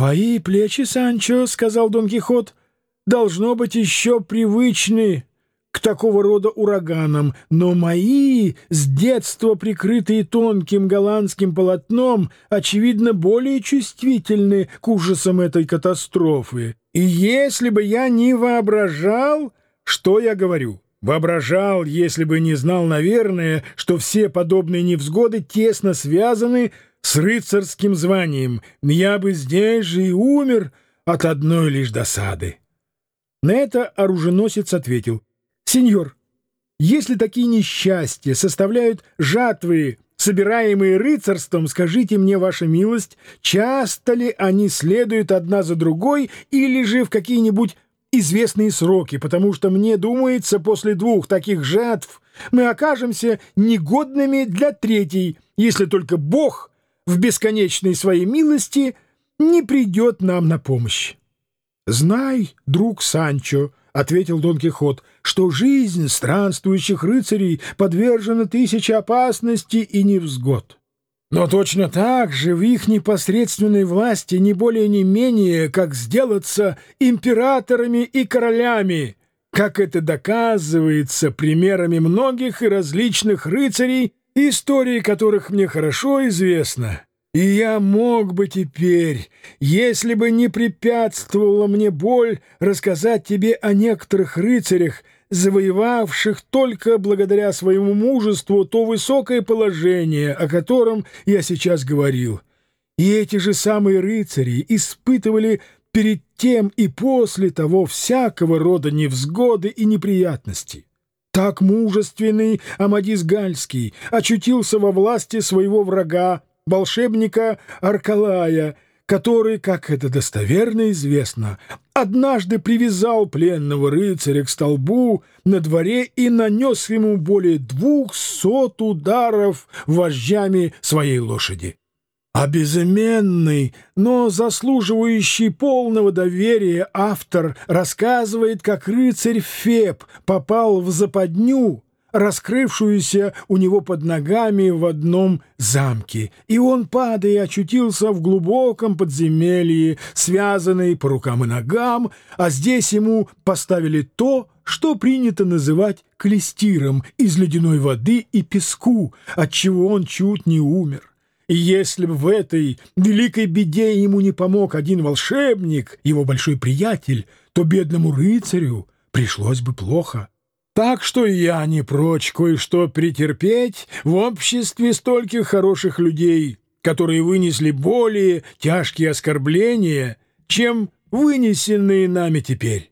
«Твои плечи, Санчо, — сказал Дон Кихот, — должно быть еще привычны к такого рода ураганам, но мои, с детства прикрытые тонким голландским полотном, очевидно, более чувствительны к ужасам этой катастрофы. И если бы я не воображал, что я говорю?» Воображал, если бы не знал, наверное, что все подобные невзгоды тесно связаны с рыцарским званием. Я бы здесь же и умер от одной лишь досады. На это оруженосец ответил. «Сеньор, если такие несчастья составляют жатвы, собираемые рыцарством, скажите мне, ваша милость, часто ли они следуют одна за другой или же в какие-нибудь известные сроки, потому что, мне думается, после двух таких жатв мы окажемся негодными для третьей, если только Бог в бесконечной своей милости не придет нам на помощь. «Знай, друг Санчо», — ответил Дон Кихот, — «что жизнь странствующих рыцарей подвержена тысяче опасностей и невзгод». Но точно так же в их непосредственной власти не более не менее, как сделаться императорами и королями, как это доказывается примерами многих и различных рыцарей, истории которых мне хорошо известна. И я мог бы теперь, если бы не препятствовала мне боль, рассказать тебе о некоторых рыцарях, завоевавших только благодаря своему мужеству то высокое положение, о котором я сейчас говорил. И эти же самые рыцари испытывали перед тем и после того всякого рода невзгоды и неприятности. Так мужественный Амадис Гальский очутился во власти своего врага, волшебника Аркалая, который, как это достоверно известно, однажды привязал пленного рыцаря к столбу на дворе и нанес ему более двухсот ударов вожжами своей лошади. А безыменный, но заслуживающий полного доверия автор рассказывает, как рыцарь Феб попал в западню, раскрывшуюся у него под ногами в одном замке, и он, падая, очутился в глубоком подземелье, связанный по рукам и ногам, а здесь ему поставили то, что принято называть клестиром из ледяной воды и песку, от чего он чуть не умер. И если бы в этой великой беде ему не помог один волшебник, его большой приятель, то бедному рыцарю пришлось бы плохо. Так что я не прочь кое-что претерпеть в обществе стольких хороших людей, которые вынесли более тяжкие оскорбления, чем вынесенные нами теперь.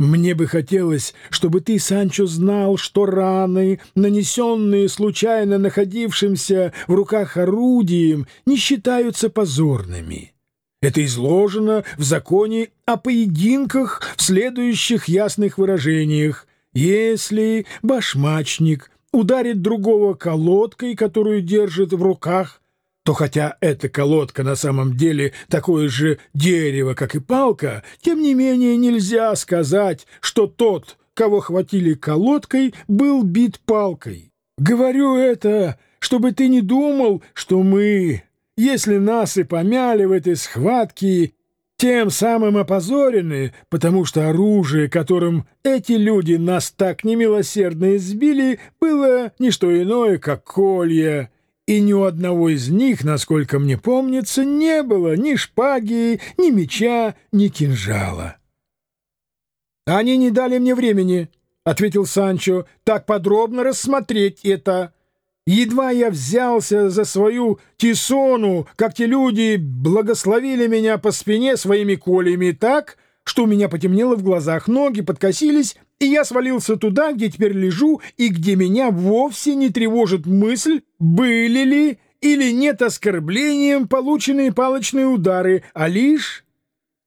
Мне бы хотелось, чтобы ты, Санчо, знал, что раны, нанесенные случайно находившимся в руках орудием, не считаются позорными. Это изложено в законе о поединках в следующих ясных выражениях, если башмачник ударит другого колодкой, которую держит в руках, то хотя эта колодка на самом деле такое же дерево, как и палка, тем не менее нельзя сказать, что тот, кого хватили колодкой, был бит палкой. Говорю это, чтобы ты не думал, что мы, если нас и помяли в этой схватке, тем самым опозорены, потому что оружие, которым эти люди нас так немилосердно избили, было не что иное, как колья, и ни у одного из них, насколько мне помнится, не было ни шпаги, ни меча, ни кинжала. «Они не дали мне времени», — ответил Санчо, — «так подробно рассмотреть это». Едва я взялся за свою тисону, как те люди благословили меня по спине своими колями так, что у меня потемнело в глазах, ноги подкосились, и я свалился туда, где теперь лежу, и где меня вовсе не тревожит мысль, были ли или нет оскорблением полученные палочные удары, а лишь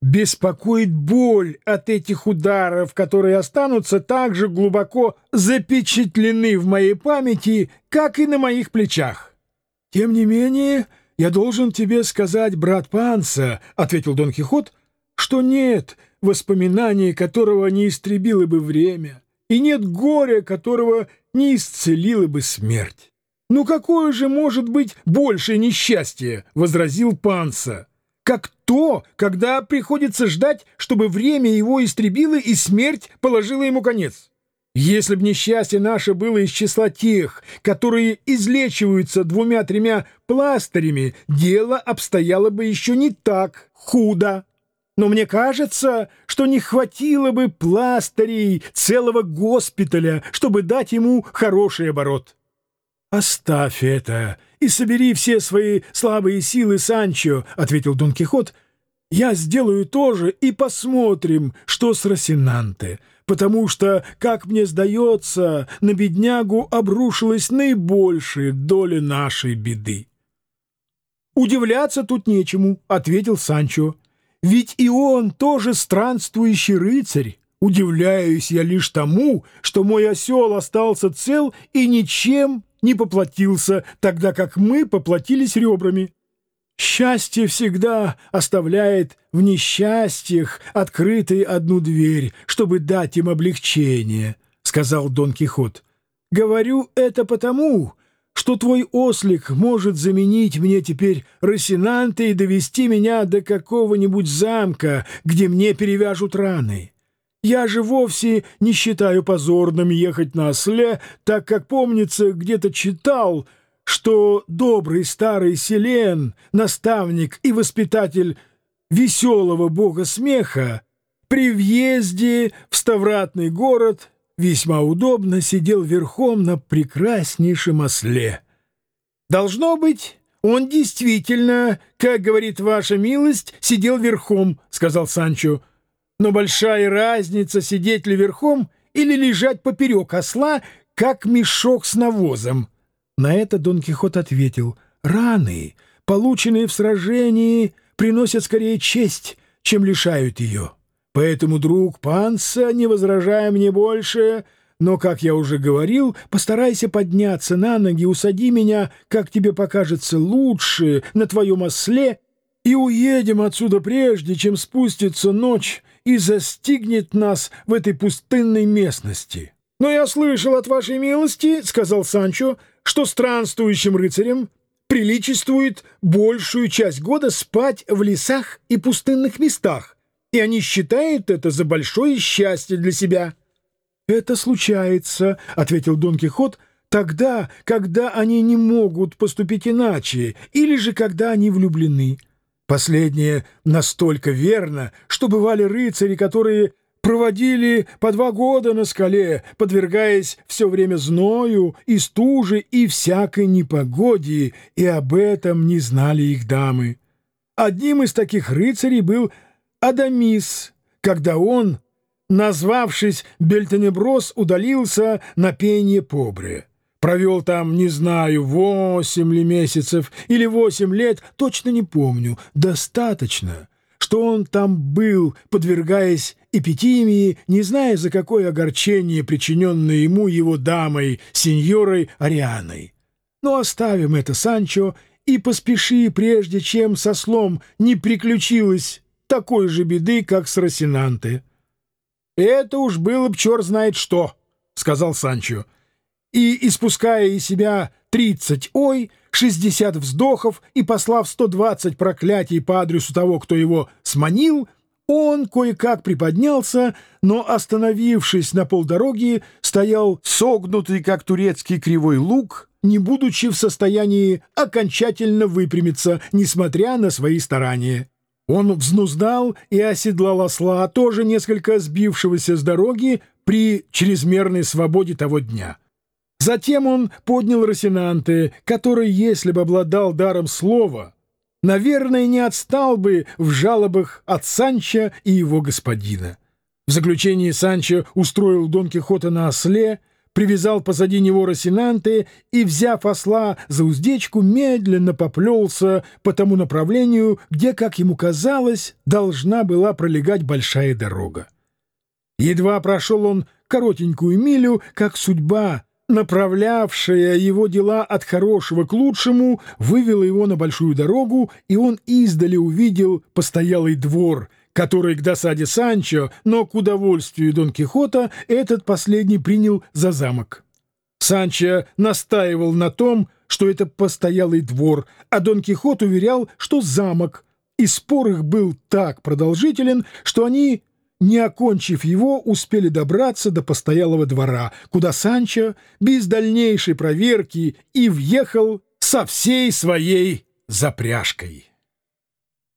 Беспокоит боль от этих ударов, которые останутся так же глубоко запечатлены в моей памяти, как и на моих плечах. — Тем не менее, я должен тебе сказать, брат Панса, — ответил Дон Кихот, — что нет воспоминаний, которого не истребило бы время, и нет горя, которого не исцелила бы смерть. — Ну какое же может быть большее несчастье? — возразил Панса. — как то, когда приходится ждать, чтобы время его истребило и смерть положила ему конец. Если б несчастье наше было из числа тех, которые излечиваются двумя-тремя пластырями, дело обстояло бы еще не так худо. Но мне кажется, что не хватило бы пластырей целого госпиталя, чтобы дать ему хороший оборот. «Оставь это и собери все свои слабые силы, Санчо», — ответил Дон Кихот. «Я сделаю то же и посмотрим, что с Росинанте, потому что, как мне сдается, на беднягу обрушилась наибольшая доля нашей беды». «Удивляться тут нечему», — ответил Санчо. «Ведь и он тоже странствующий рыцарь. Удивляюсь я лишь тому, что мой осел остался цел и ничем не поплатился, тогда как мы поплатились ребрами. Счастье всегда оставляет в несчастьях открытой одну дверь, чтобы дать им облегчение, — сказал Дон Кихот. Говорю это потому, что твой ослик может заменить мне теперь Росинанта и довести меня до какого-нибудь замка, где мне перевяжут раны. Я же вовсе не считаю позорным ехать на осле, так как, помнится, где-то читал, что добрый старый Селен, наставник и воспитатель веселого бога смеха, при въезде в Ставратный город весьма удобно сидел верхом на прекраснейшем осле. Должно быть, он действительно, как говорит ваша милость, сидел верхом, — сказал Санчо, — но большая разница, сидеть ли верхом или лежать поперек осла, как мешок с навозом. На это Дон Кихот ответил, «Раны, полученные в сражении, приносят скорее честь, чем лишают ее. Поэтому, друг Панса, не возражая мне больше, но, как я уже говорил, постарайся подняться на ноги, усади меня, как тебе покажется лучше, на твоем осле, и уедем отсюда прежде, чем спустится ночь и застигнет нас в этой пустынной местности. «Но я слышал от вашей милости, — сказал Санчо, — что странствующим рыцарям приличествует большую часть года спать в лесах и пустынных местах, и они считают это за большое счастье для себя». «Это случается, — ответил Дон Кихот, — тогда, когда они не могут поступить иначе, или же когда они влюблены». Последнее настолько верно, что бывали рыцари, которые проводили по два года на скале, подвергаясь все время зною и стуже и всякой непогоде, и об этом не знали их дамы. Одним из таких рыцарей был Адамис, когда он, назвавшись Бельтенеброс, удалился на пение побре. Провел там, не знаю, восемь ли месяцев или восемь лет, точно не помню. Достаточно, что он там был, подвергаясь эпитимии, не зная, за какое огорчение, причиненное ему его дамой, сеньорой Арианой. Но оставим это, Санчо, и поспеши, прежде чем со слом не приключилось такой же беды, как с Росинанте. — Это уж было б черт знает что, — сказал Санчо и, испуская из себя тридцать «ой», шестьдесят вздохов и послав сто двадцать проклятий по адресу того, кто его сманил, он кое-как приподнялся, но, остановившись на полдороги, стоял согнутый, как турецкий кривой лук, не будучи в состоянии окончательно выпрямиться, несмотря на свои старания. Он взнуздал и оседлал осла, тоже несколько сбившегося с дороги при чрезмерной свободе того дня. Затем он поднял Росинанте, который, если бы обладал даром слова, наверное, не отстал бы в жалобах от Санчо и его господина. В заключении Санчо устроил Дон Кихота на осле, привязал позади него Росинанте и, взяв осла за уздечку, медленно поплелся по тому направлению, где, как ему казалось, должна была пролегать большая дорога. Едва прошел он коротенькую милю, как судьба — направлявшая его дела от хорошего к лучшему, вывела его на большую дорогу, и он издали увидел постоялый двор, который к досаде Санчо, но к удовольствию Дон Кихота этот последний принял за замок. Санчо настаивал на том, что это постоялый двор, а Дон Кихот уверял, что замок, и спор их был так продолжителен, что они, не окончив его, успели добраться до постоялого двора, куда Санчо без дальнейшей проверки и въехал со всей своей запряжкой.